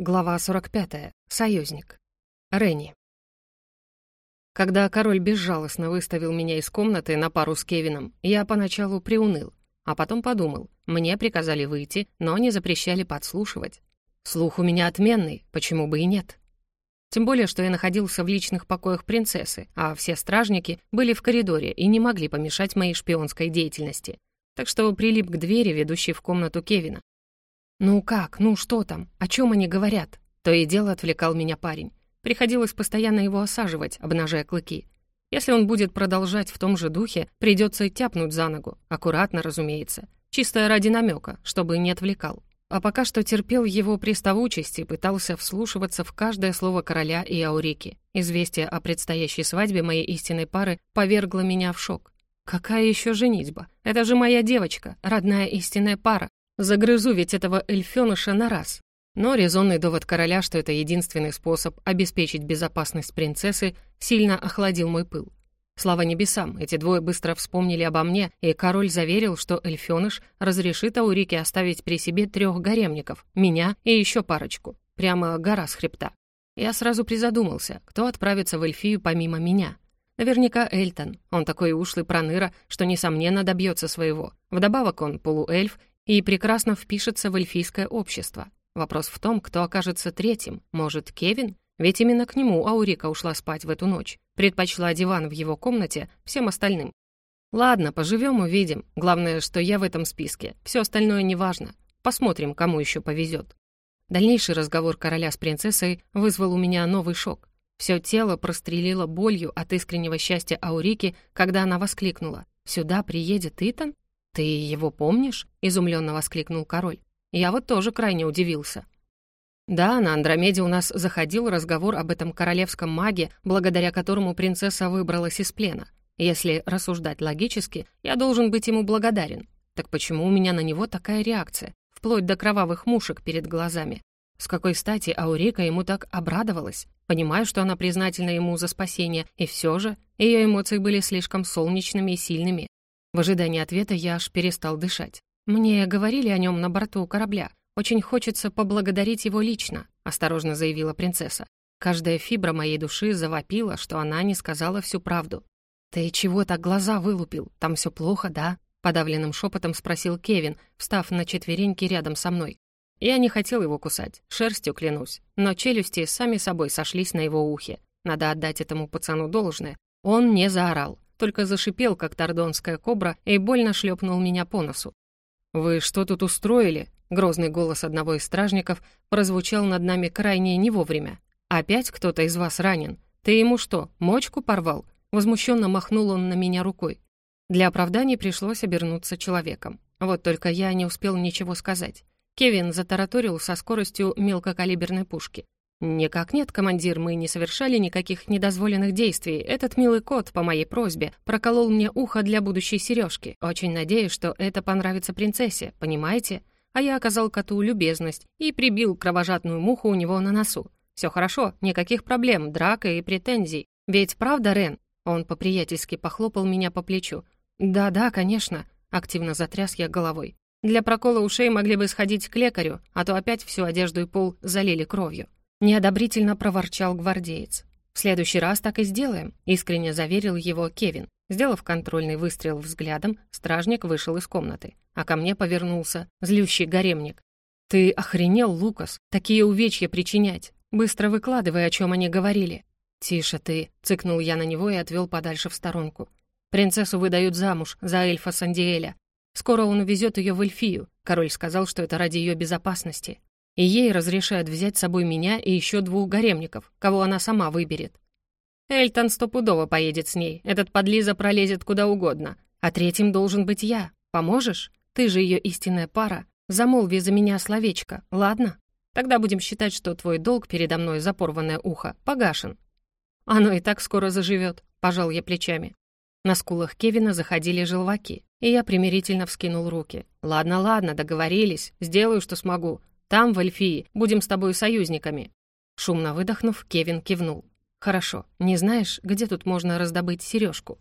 Глава 45. Союзник. Ренни. Когда король безжалостно выставил меня из комнаты на пару с Кевином, я поначалу приуныл, а потом подумал, мне приказали выйти, но не запрещали подслушивать. Слух у меня отменный, почему бы и нет? Тем более, что я находился в личных покоях принцессы, а все стражники были в коридоре и не могли помешать моей шпионской деятельности. Так что прилип к двери, ведущей в комнату Кевина. «Ну как? Ну что там? О чем они говорят?» То и дело отвлекал меня парень. Приходилось постоянно его осаживать, обнажая клыки. Если он будет продолжать в том же духе, придется тяпнуть за ногу. Аккуратно, разумеется. Чисто ради намека, чтобы не отвлекал. А пока что терпел его приставучесть и пытался вслушиваться в каждое слово короля и Аурики. Известие о предстоящей свадьбе моей истинной пары повергло меня в шок. Какая еще женитьба? Это же моя девочка, родная истинная пара. Загрызу ведь этого эльфёныша на раз. Но резонный довод короля, что это единственный способ обеспечить безопасность принцессы, сильно охладил мой пыл. Слава небесам, эти двое быстро вспомнили обо мне, и король заверил, что эльфёныш разрешит Аурике оставить при себе трех гаремников, меня и еще парочку. Прямо гора с хребта. Я сразу призадумался, кто отправится в Эльфию помимо меня. Наверняка Эльтон. Он такой ушлый проныра, что, несомненно, добьется своего. Вдобавок он полуэльф и прекрасно впишется в эльфийское общество. Вопрос в том, кто окажется третьим. Может, Кевин? Ведь именно к нему Аурика ушла спать в эту ночь. Предпочла диван в его комнате всем остальным. Ладно, поживем увидим. Главное, что я в этом списке. Все остальное неважно. Посмотрим, кому еще повезет. Дальнейший разговор короля с принцессой вызвал у меня новый шок. Все тело прострелило болью от искреннего счастья Аурики, когда она воскликнула. «Сюда приедет Итан? «Ты его помнишь?» — изумленно воскликнул король. «Я вот тоже крайне удивился». Да, на Андромеде у нас заходил разговор об этом королевском маге, благодаря которому принцесса выбралась из плена. Если рассуждать логически, я должен быть ему благодарен. Так почему у меня на него такая реакция, вплоть до кровавых мушек перед глазами? С какой стати Аурика ему так обрадовалась? Понимаю, что она признательна ему за спасение, и все же ее эмоции были слишком солнечными и сильными. В ожидании ответа я аж перестал дышать. «Мне говорили о нем на борту корабля. Очень хочется поблагодарить его лично», — осторожно заявила принцесса. Каждая фибра моей души завопила, что она не сказала всю правду. «Ты чего так глаза вылупил? Там все плохо, да?» — подавленным шепотом спросил Кевин, встав на четвереньки рядом со мной. Я не хотел его кусать, шерстью клянусь, но челюсти сами собой сошлись на его ухе. Надо отдать этому пацану должное. Он не заорал только зашипел, как тордонская кобра, и больно шлепнул меня по носу. «Вы что тут устроили?» Грозный голос одного из стражников прозвучал над нами крайне не вовремя. «Опять кто-то из вас ранен? Ты ему что, мочку порвал?» Возмущенно махнул он на меня рукой. Для оправданий пришлось обернуться человеком. Вот только я не успел ничего сказать. Кевин затараторил со скоростью мелкокалиберной пушки. «Никак нет, командир, мы не совершали никаких недозволенных действий. Этот милый кот, по моей просьбе, проколол мне ухо для будущей сережки. Очень надеюсь, что это понравится принцессе, понимаете? А я оказал коту любезность и прибил кровожадную муху у него на носу. Все хорошо, никаких проблем, драка и претензий. Ведь правда, Рен?» Он по-приятельски похлопал меня по плечу. «Да-да, конечно», — активно затряс я головой. «Для прокола ушей могли бы сходить к лекарю, а то опять всю одежду и пол залили кровью». Неодобрительно проворчал гвардеец. «В следующий раз так и сделаем», — искренне заверил его Кевин. Сделав контрольный выстрел взглядом, стражник вышел из комнаты, а ко мне повернулся злющий гаремник. «Ты охренел, Лукас, такие увечья причинять? Быстро выкладывай, о чем они говорили». «Тише ты», — цыкнул я на него и отвел подальше в сторонку. «Принцессу выдают замуж за эльфа Сандиэля. Скоро он увезет ее в Эльфию. Король сказал, что это ради ее безопасности и ей разрешают взять с собой меня и еще двух гаремников, кого она сама выберет. Эльтон стопудово поедет с ней, этот подлиза пролезет куда угодно, а третьим должен быть я. Поможешь? Ты же ее истинная пара. Замолви за меня словечко, ладно? Тогда будем считать, что твой долг передо мной за порванное ухо погашен. Оно и так скоро заживет, пожал я плечами. На скулах Кевина заходили желваки, и я примирительно вскинул руки. «Ладно, ладно, договорились, сделаю, что смогу. Там, в Эльфии, будем с тобой союзниками». Шумно выдохнув, Кевин кивнул. «Хорошо. Не знаешь, где тут можно раздобыть сережку?»